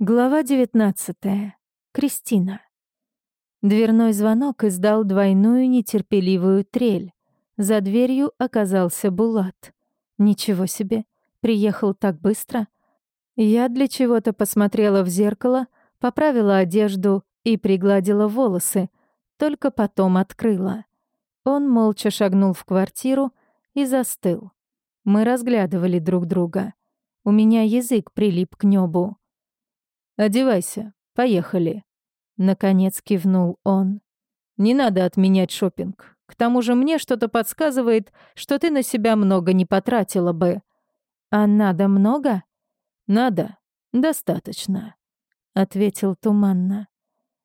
Глава 19. Кристина. Дверной звонок издал двойную нетерпеливую трель. За дверью оказался Булат. Ничего себе, приехал так быстро. Я для чего-то посмотрела в зеркало, поправила одежду и пригладила волосы, только потом открыла. Он молча шагнул в квартиру и застыл. Мы разглядывали друг друга. У меня язык прилип к небу. «Одевайся, поехали», — наконец кивнул он. «Не надо отменять шопинг. К тому же мне что-то подсказывает, что ты на себя много не потратила бы». «А надо много?» «Надо. Достаточно», — ответил туманно.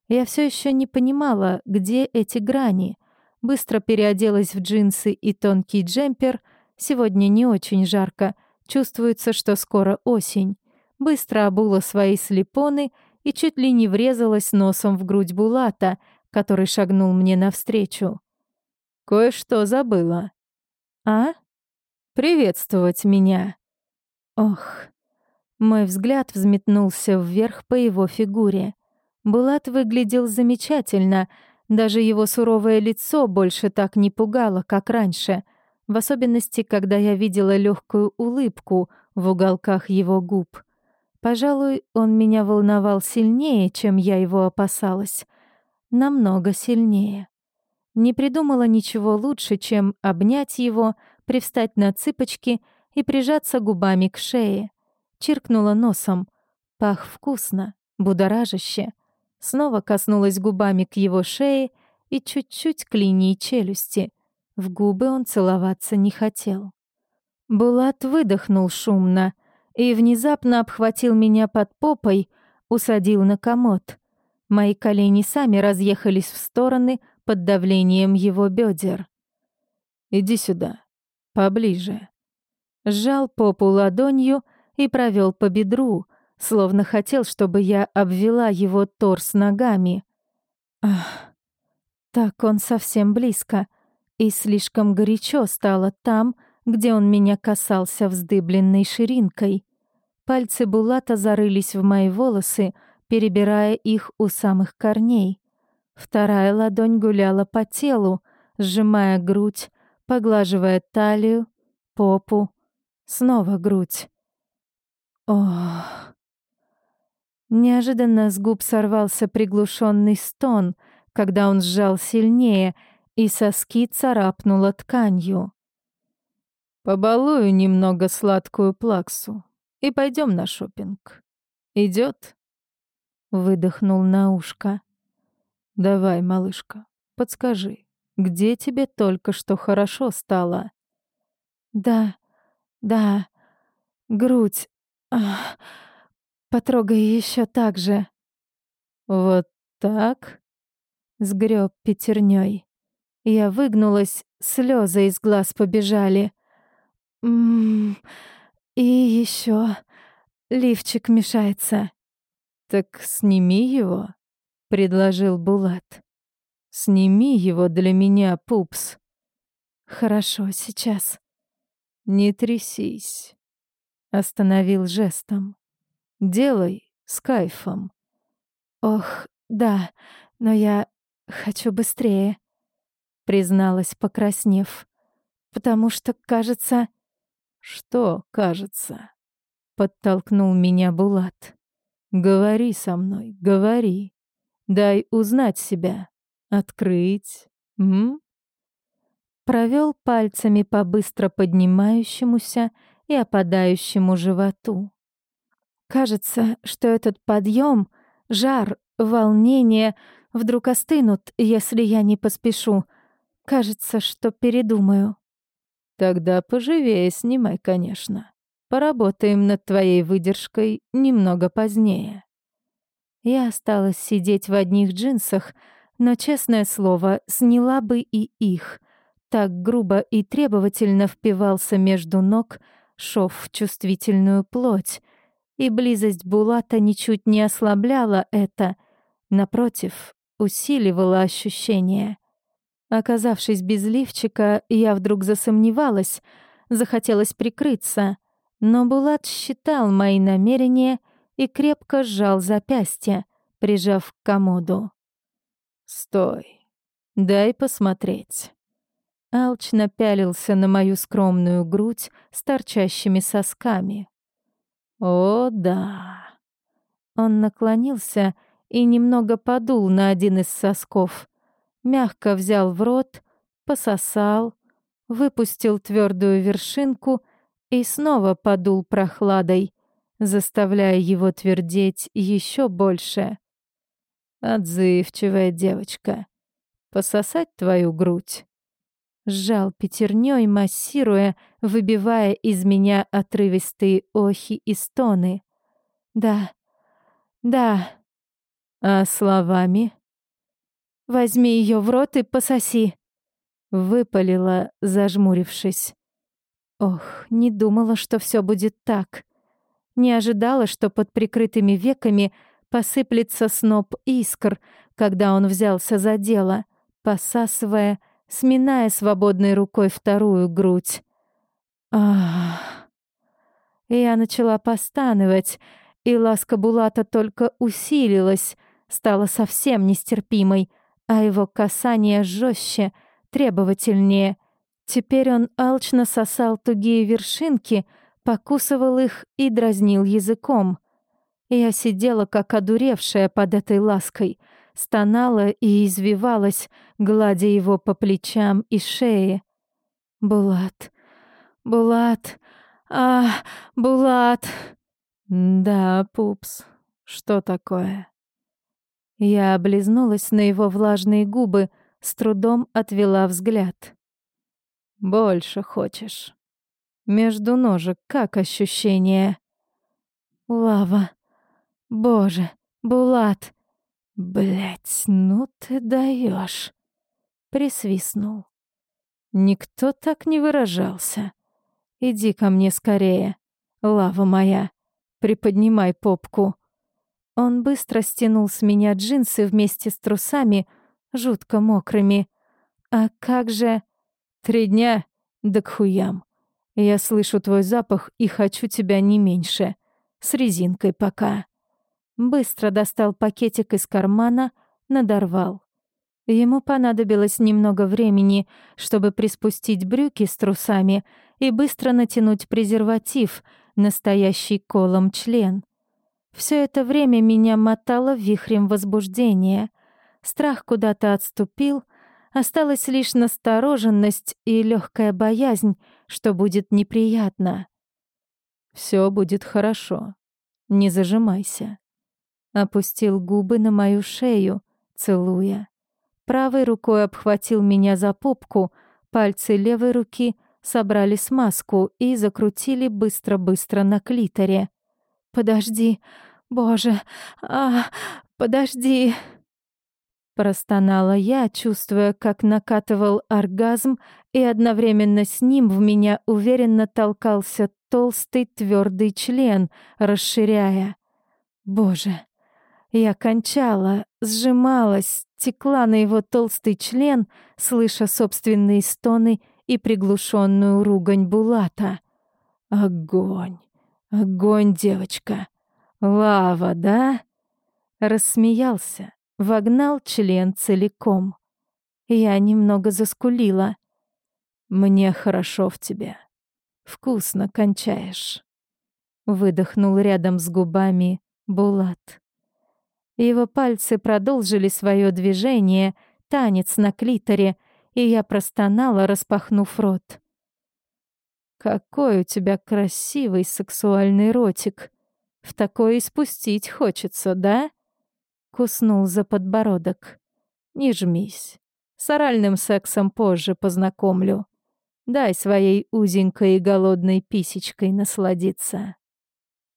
Я все еще не понимала, где эти грани. Быстро переоделась в джинсы и тонкий джемпер. Сегодня не очень жарко. Чувствуется, что скоро осень быстро обула свои слепоны и чуть ли не врезалась носом в грудь Булата, который шагнул мне навстречу. «Кое-что забыла». «А? Приветствовать меня». Ох. Мой взгляд взметнулся вверх по его фигуре. Булат выглядел замечательно, даже его суровое лицо больше так не пугало, как раньше, в особенности, когда я видела легкую улыбку в уголках его губ. Пожалуй, он меня волновал сильнее, чем я его опасалась. Намного сильнее. Не придумала ничего лучше, чем обнять его, привстать на цыпочки и прижаться губами к шее. Чиркнула носом. Пах вкусно, будоражаще. Снова коснулась губами к его шее и чуть-чуть к линии челюсти. В губы он целоваться не хотел. Булат выдохнул шумно — и внезапно обхватил меня под попой, усадил на комод. Мои колени сами разъехались в стороны под давлением его бедер. «Иди сюда, поближе». Сжал попу ладонью и провел по бедру, словно хотел, чтобы я обвела его торс ногами. Ах, так он совсем близко, и слишком горячо стало там, где он меня касался вздыбленной ширинкой. Пальцы Булата зарылись в мои волосы, перебирая их у самых корней. Вторая ладонь гуляла по телу, сжимая грудь, поглаживая талию, попу, снова грудь. Ох. Неожиданно с губ сорвался приглушенный стон, когда он сжал сильнее, и соски царапнуло тканью. Побалую немного сладкую плаксу и пойдем на шопинг. Идет? Выдохнул на ушко. Давай, малышка, подскажи, где тебе только что хорошо стало? Да, да, грудь. Ах, потрогай еще так же. Вот так? Сгреб пятерней. Я выгнулась, слезы из глаз побежали. Ммм, и еще лифчик мешается. Так сними его, предложил Булат. Сними его для меня, пупс. Хорошо, сейчас. Не трясись. Остановил жестом. Делай с кайфом. Ох, да, но я хочу быстрее, призналась, покраснев. Потому что, кажется, «Что, кажется?» — подтолкнул меня Булат. «Говори со мной, говори. Дай узнать себя. Открыть. М?» Провел пальцами по быстро поднимающемуся и опадающему животу. Кажется, что этот подъем, жар, волнение вдруг остынут, если я не поспешу. Кажется, что передумаю. Тогда поживее снимай, конечно. Поработаем над твоей выдержкой немного позднее. Я осталась сидеть в одних джинсах, но, честное слово, сняла бы и их. Так грубо и требовательно впивался между ног шов в чувствительную плоть, и близость Булата ничуть не ослабляла это, напротив, усиливала ощущение. Оказавшись без лифчика, я вдруг засомневалась, захотелось прикрыться, но Булат считал мои намерения и крепко сжал запястье, прижав к комоду. «Стой, дай посмотреть». Алчно пялился на мою скромную грудь с торчащими сосками. «О, да!» Он наклонился и немного подул на один из сосков, мягко взял в рот, пососал, выпустил твердую вершинку и снова подул прохладой, заставляя его твердеть еще больше. «Отзывчивая девочка. Пососать твою грудь?» Сжал пятерней, массируя, выбивая из меня отрывистые охи и стоны. «Да, да». «А словами?» «Возьми ее в рот и пососи», — выпалила, зажмурившись. Ох, не думала, что все будет так. Не ожидала, что под прикрытыми веками посыплется сноп искр, когда он взялся за дело, посасывая, сминая свободной рукой вторую грудь. Ах! Я начала постанывать, и ласка Булата только усилилась, стала совсем нестерпимой, а его касание жестче, требовательнее. Теперь он алчно сосал тугие вершинки — покусывал их и дразнил языком. Я сидела как одуревшая под этой лаской, стонала и извивалась, гладя его по плечам и шее. «Булат, Булат, а, Булат!» «Да, пупс, что такое?» Я облизнулась на его влажные губы, с трудом отвела взгляд. «Больше хочешь?» Между ножек как ощущение? Лава. Боже, Булат. Блять, ну ты даешь. Присвистнул. Никто так не выражался. Иди ко мне скорее, лава моя. Приподнимай попку. Он быстро стянул с меня джинсы вместе с трусами, жутко мокрыми. А как же... Три дня, да к хуям. Я слышу твой запах и хочу тебя не меньше. С резинкой пока. Быстро достал пакетик из кармана, надорвал. Ему понадобилось немного времени, чтобы приспустить брюки с трусами и быстро натянуть презерватив, настоящий колом член. Все это время меня мотало вихрем возбуждения. Страх куда-то отступил, Осталась лишь настороженность и легкая боязнь, что будет неприятно. Все будет хорошо. Не зажимайся. Опустил губы на мою шею, целуя. Правой рукой обхватил меня за попку, пальцы левой руки собрали смазку и закрутили быстро-быстро на клиторе. «Подожди, боже, а, подожди!» Простонала я, чувствуя, как накатывал оргазм, и одновременно с ним в меня уверенно толкался толстый твердый член, расширяя. Боже, я кончала, сжималась, текла на его толстый член, слыша собственные стоны и приглушенную ругань Булата. Огонь, огонь, девочка. Лава, да? Рассмеялся, вогнал член целиком. Я немного заскулила. «Мне хорошо в тебе. Вкусно кончаешь». Выдохнул рядом с губами Булат. Его пальцы продолжили свое движение, танец на клиторе, и я простонала, распахнув рот. «Какой у тебя красивый сексуальный ротик! В такой и спустить хочется, да?» Куснул за подбородок. «Не жмись. С оральным сексом позже познакомлю. Дай своей узенькой и голодной писечкой насладиться».